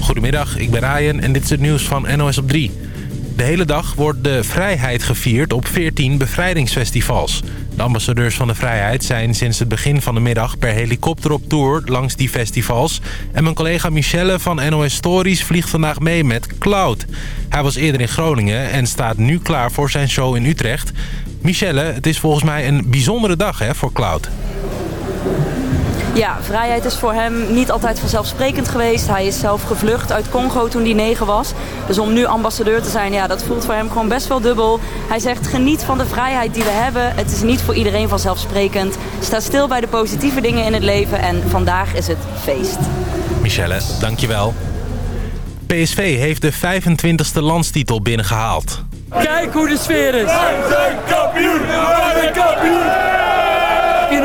Goedemiddag, ik ben Ryan en dit is het nieuws van NOS op 3. De hele dag wordt de vrijheid gevierd op 14 bevrijdingsfestivals. De ambassadeurs van de vrijheid zijn sinds het begin van de middag per helikopter op tour langs die festivals. En mijn collega Michelle van NOS Stories vliegt vandaag mee met Cloud. Hij was eerder in Groningen en staat nu klaar voor zijn show in Utrecht. Michelle, het is volgens mij een bijzondere dag hè, voor Cloud. Ja, vrijheid is voor hem niet altijd vanzelfsprekend geweest. Hij is zelf gevlucht uit Congo toen hij negen was. Dus om nu ambassadeur te zijn, ja, dat voelt voor hem gewoon best wel dubbel. Hij zegt, geniet van de vrijheid die we hebben. Het is niet voor iedereen vanzelfsprekend. Sta stil bij de positieve dingen in het leven en vandaag is het feest. Michelle, dankjewel. PSV heeft de 25e landstitel binnengehaald. Kijk hoe de sfeer is. Wij zijn kampioen! Wij zijn kampioen!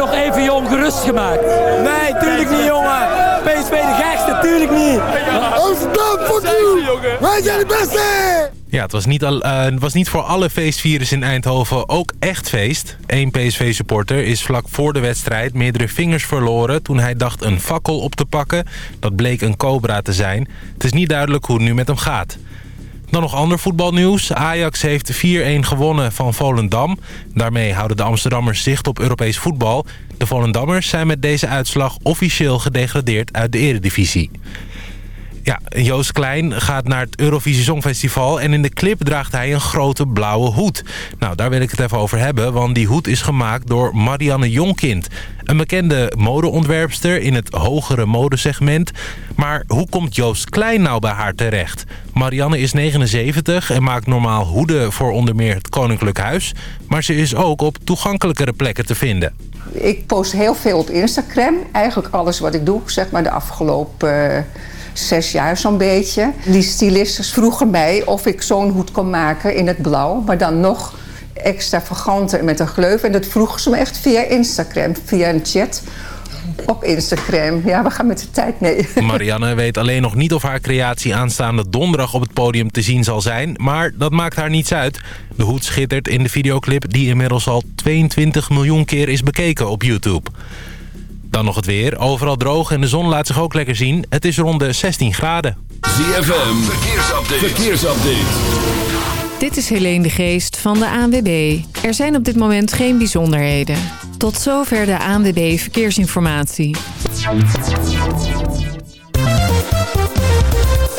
Nog even je ongerust gemaakt? Nee, tuurlijk niet, jongen. PSV de gekste, tuurlijk niet. Amsterdam, fuck you! Wij zijn de beste! Ja, het was niet, al, uh, het was niet voor alle feestvirus in Eindhoven ook echt feest. Eén PSV-supporter is vlak voor de wedstrijd meerdere vingers verloren... toen hij dacht een fakkel op te pakken. Dat bleek een cobra te zijn. Het is niet duidelijk hoe het nu met hem gaat. Dan nog ander voetbalnieuws. Ajax heeft 4-1 gewonnen van Volendam. Daarmee houden de Amsterdammers zicht op Europees voetbal. De Volendammers zijn met deze uitslag officieel gedegradeerd uit de eredivisie. Ja, Joost Klein gaat naar het Eurovisie Songfestival... en in de clip draagt hij een grote blauwe hoed. Nou, daar wil ik het even over hebben... want die hoed is gemaakt door Marianne Jonkind. Een bekende modeontwerpster in het hogere modesegment. Maar hoe komt Joost Klein nou bij haar terecht? Marianne is 79 en maakt normaal hoeden voor onder meer het Koninklijk Huis. Maar ze is ook op toegankelijkere plekken te vinden. Ik post heel veel op Instagram. Eigenlijk alles wat ik doe, zeg maar de afgelopen... Uh zes jaar zo'n beetje. Die stylistes vroegen mij of ik zo'n hoed kon maken in het blauw. Maar dan nog extravaganter met een gleuf. En dat vroegen ze me echt via Instagram, via een chat op Instagram. Ja, we gaan met de tijd mee. Marianne weet alleen nog niet of haar creatie aanstaande donderdag op het podium te zien zal zijn. Maar dat maakt haar niets uit. De hoed schittert in de videoclip die inmiddels al 22 miljoen keer is bekeken op YouTube. Dan nog het weer. Overal droog en de zon laat zich ook lekker zien. Het is rond de 16 graden. ZFM, verkeersupdate. verkeersupdate. Dit is Helene de Geest van de ANWB. Er zijn op dit moment geen bijzonderheden. Tot zover de ANWB Verkeersinformatie.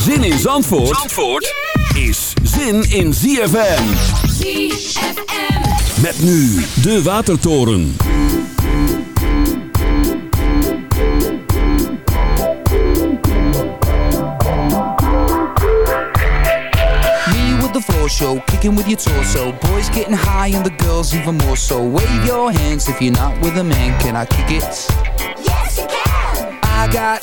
Zin in Zandvoort, Zandvoort is zin in ZFM. ZFM. Met nu de Watertoren. floor show, kicking with your torso. Boys getting high and the girls even more so. Wave your hands if you're not with a man. Can I kick it? Yes, you can. I got,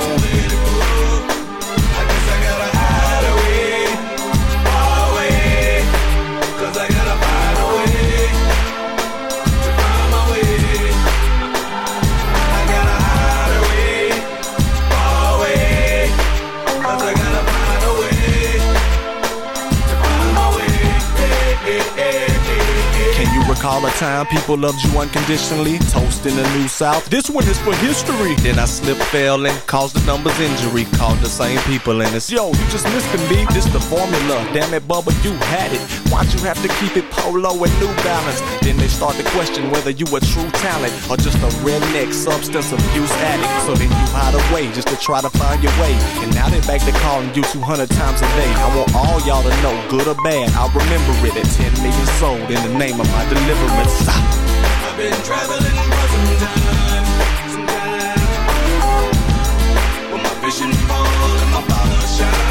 all the time. People loved you unconditionally. Toast in the New South. This one is for history. Then I slip fell, and caused the numbers injury. Called the same people, and it's yo, you just missed the beat. This the formula. Damn it, Bubba, you had it. Why'd you have to keep it polo and New Balance? Then they start to question whether you a true talent or just a redneck substance abuse addict. So then you hide away just to try to find your way. And now they back to calling you 200 times a day. I want all y'all to know, good or bad, I'll remember it at 10 million sold in the name of my deliverance. I've been traveling shine,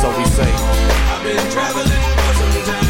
So we say. I've been traveling for some time,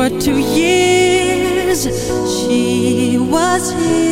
for two years she was here.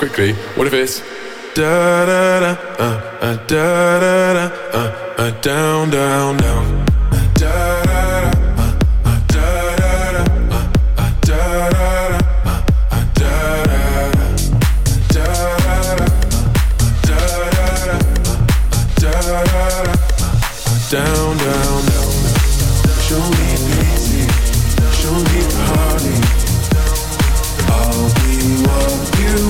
quickly. What if it's da da da uh, uh, da da da uh, uh, down down down da da. down, down, down. Show me show me party. I'll be you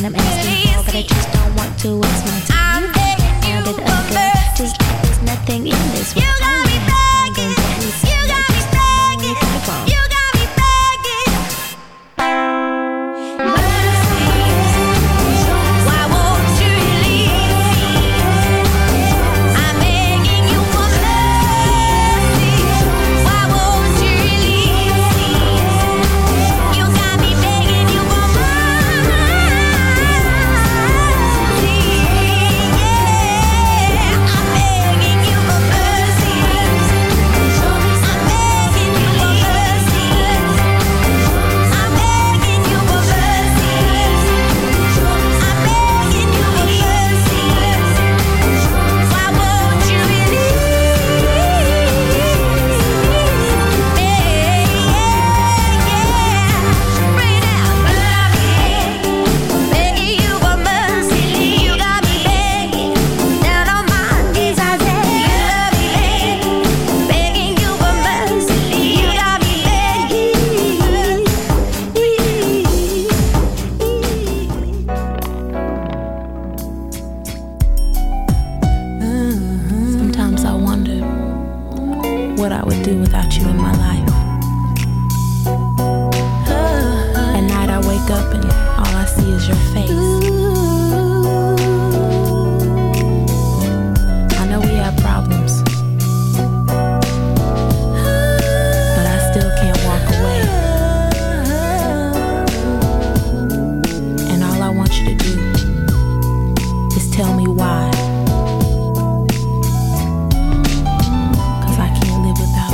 more I'm asking for, but I just don't want to waste my time. You can handle the other, just like there's nothing in this world.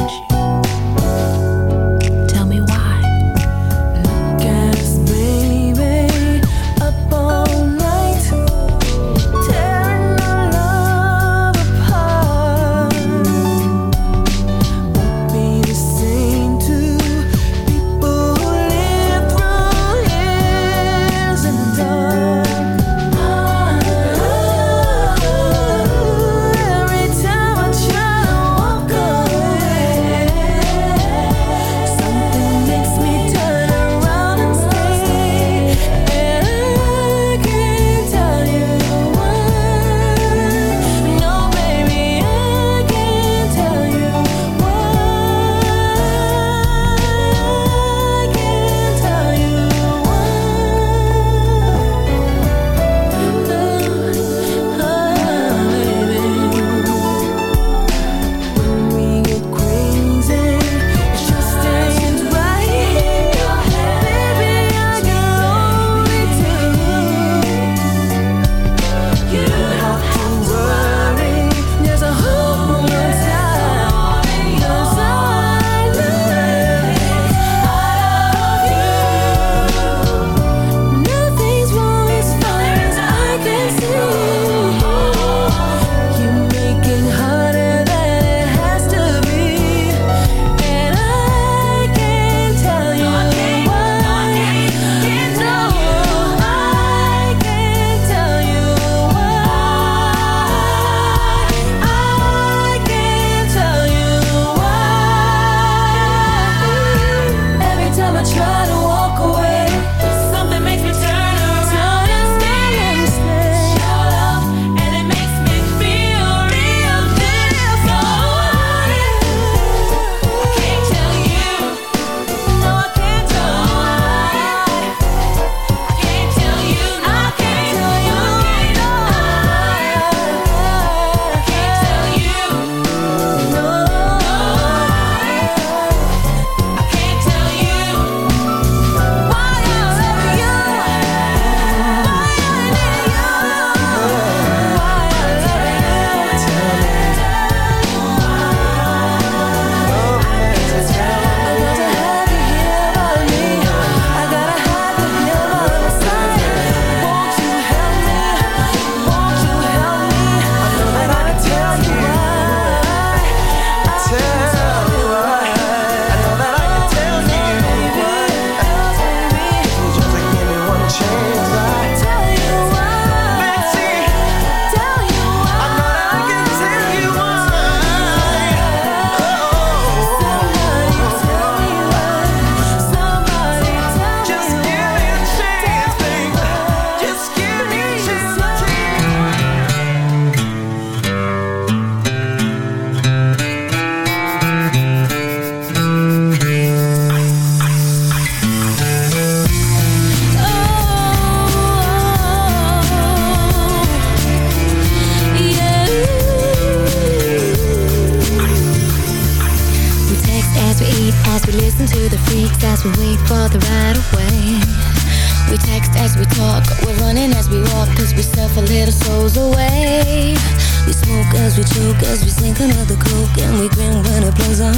you.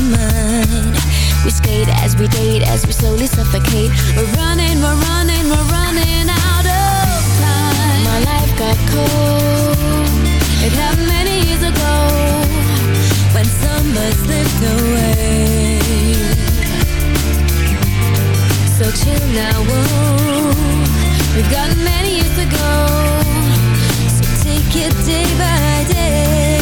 mind. We skate as we date as we slowly suffocate. We're running, we're running, we're running out of time. My life got cold. It happened many years ago When summer slipped away. So chill now, whoa. We've got many years to go So take it day by day.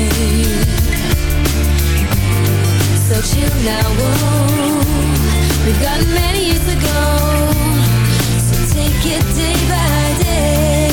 So chill now, oh. whoa. We've got many years to go. So take it day by day.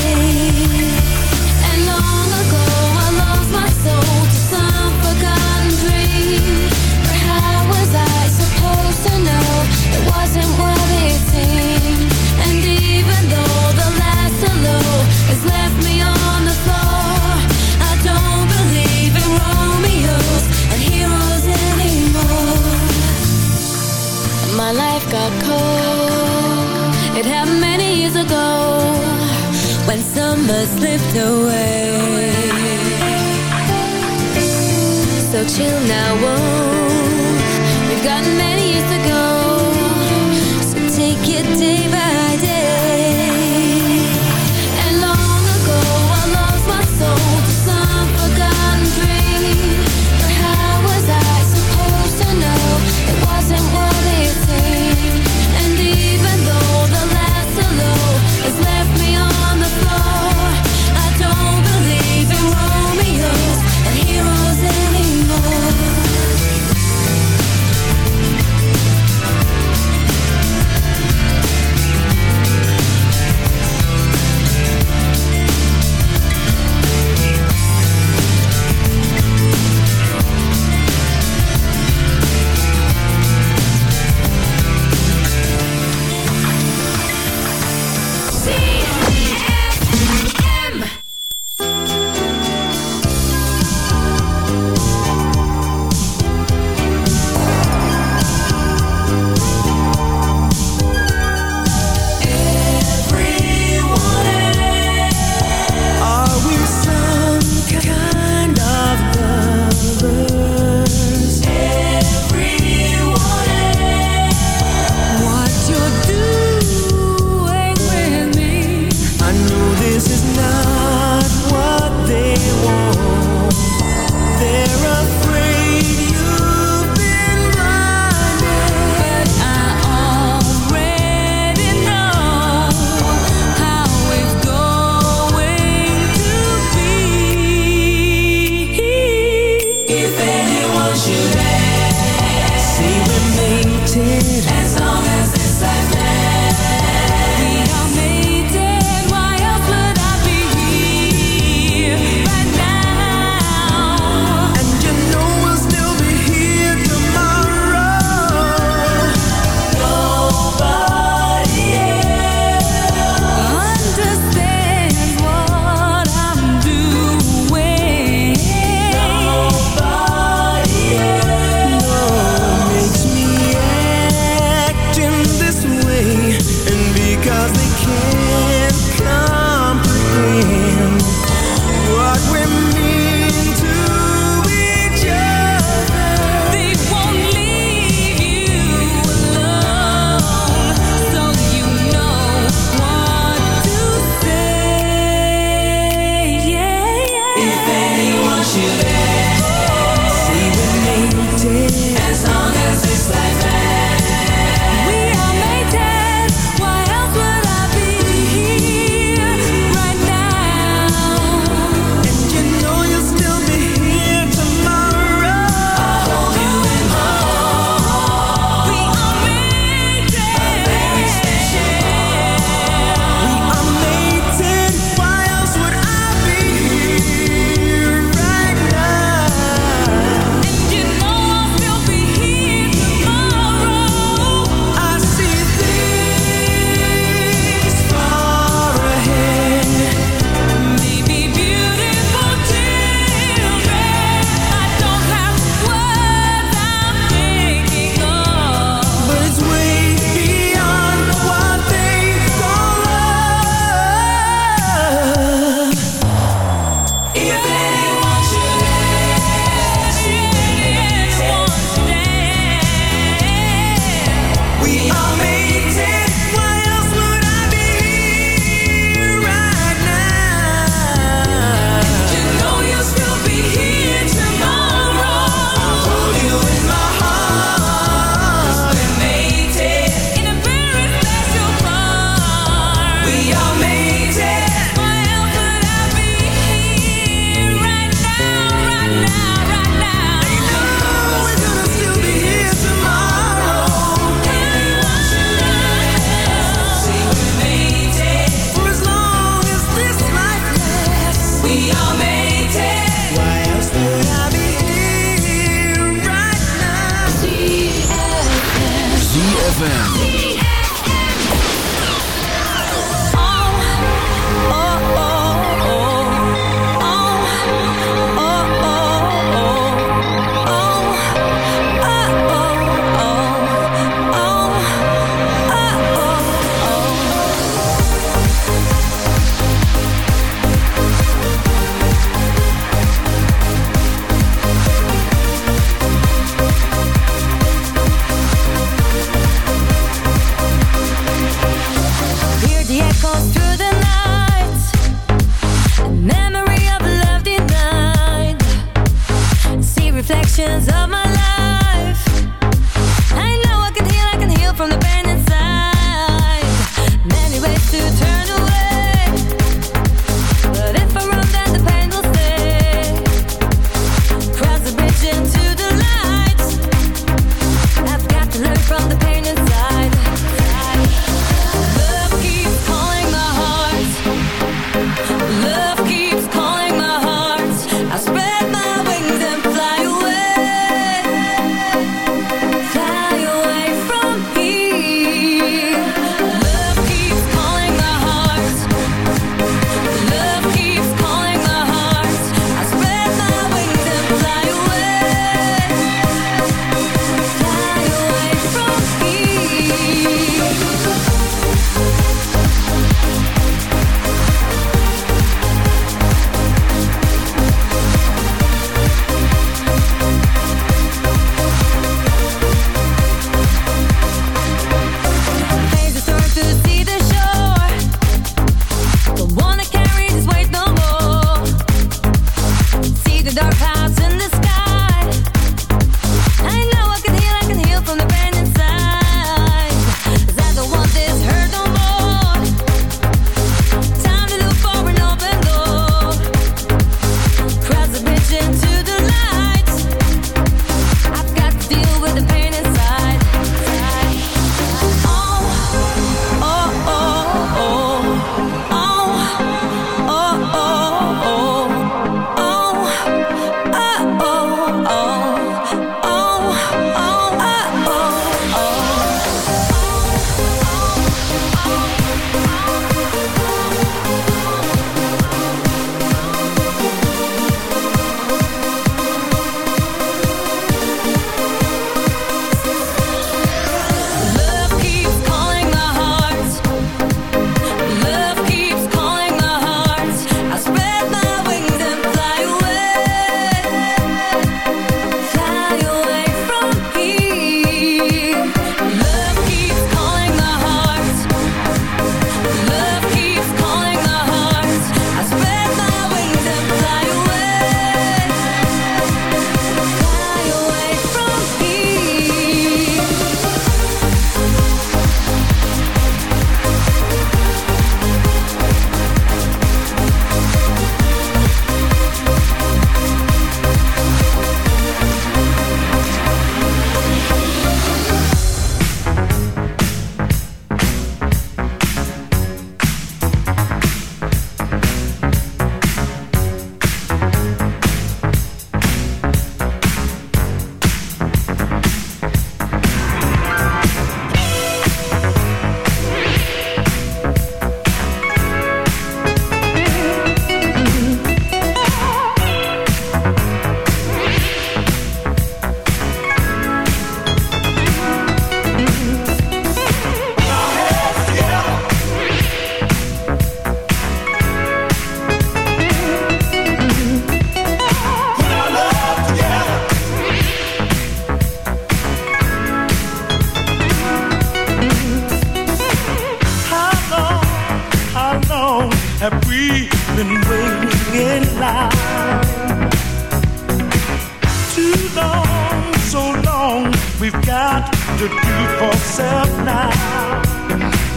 To do for self now.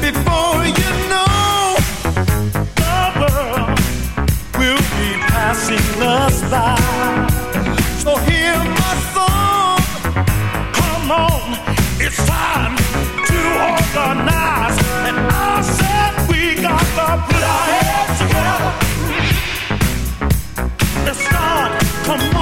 Before you know, the world will be passing us by. So hear my song, come on, it's time to organize. And I said we got to put our heads together. Let's start, come on.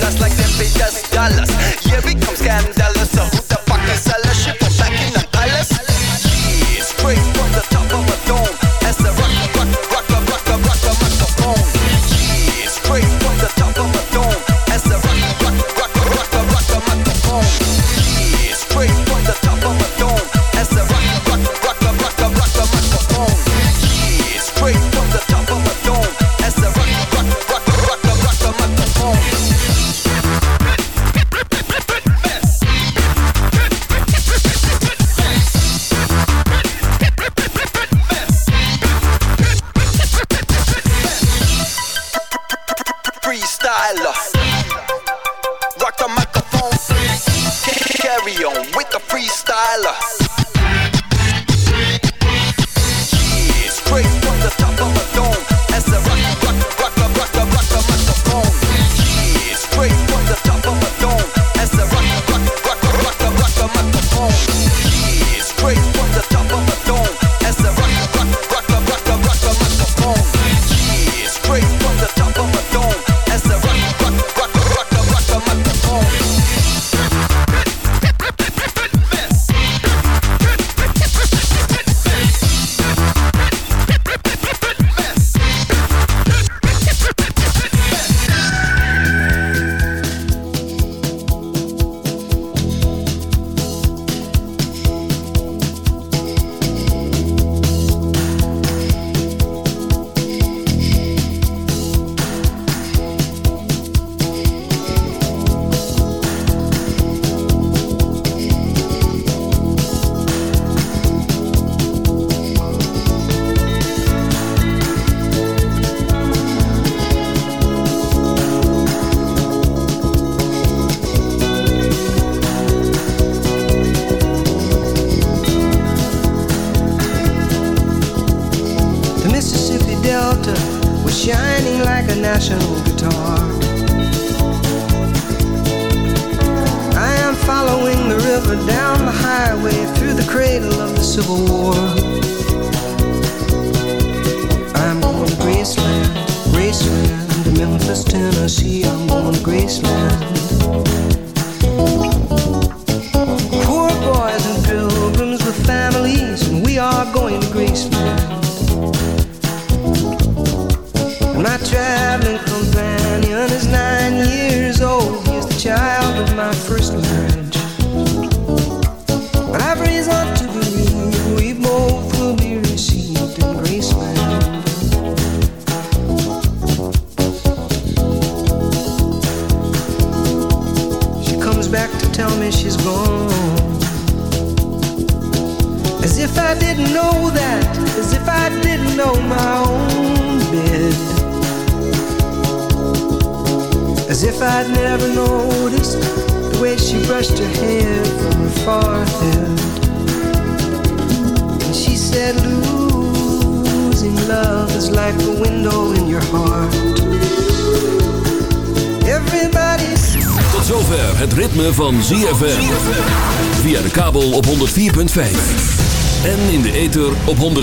dollars like them pay dollars. Yeah, become scandalous. So who the fuck is selling shit for back in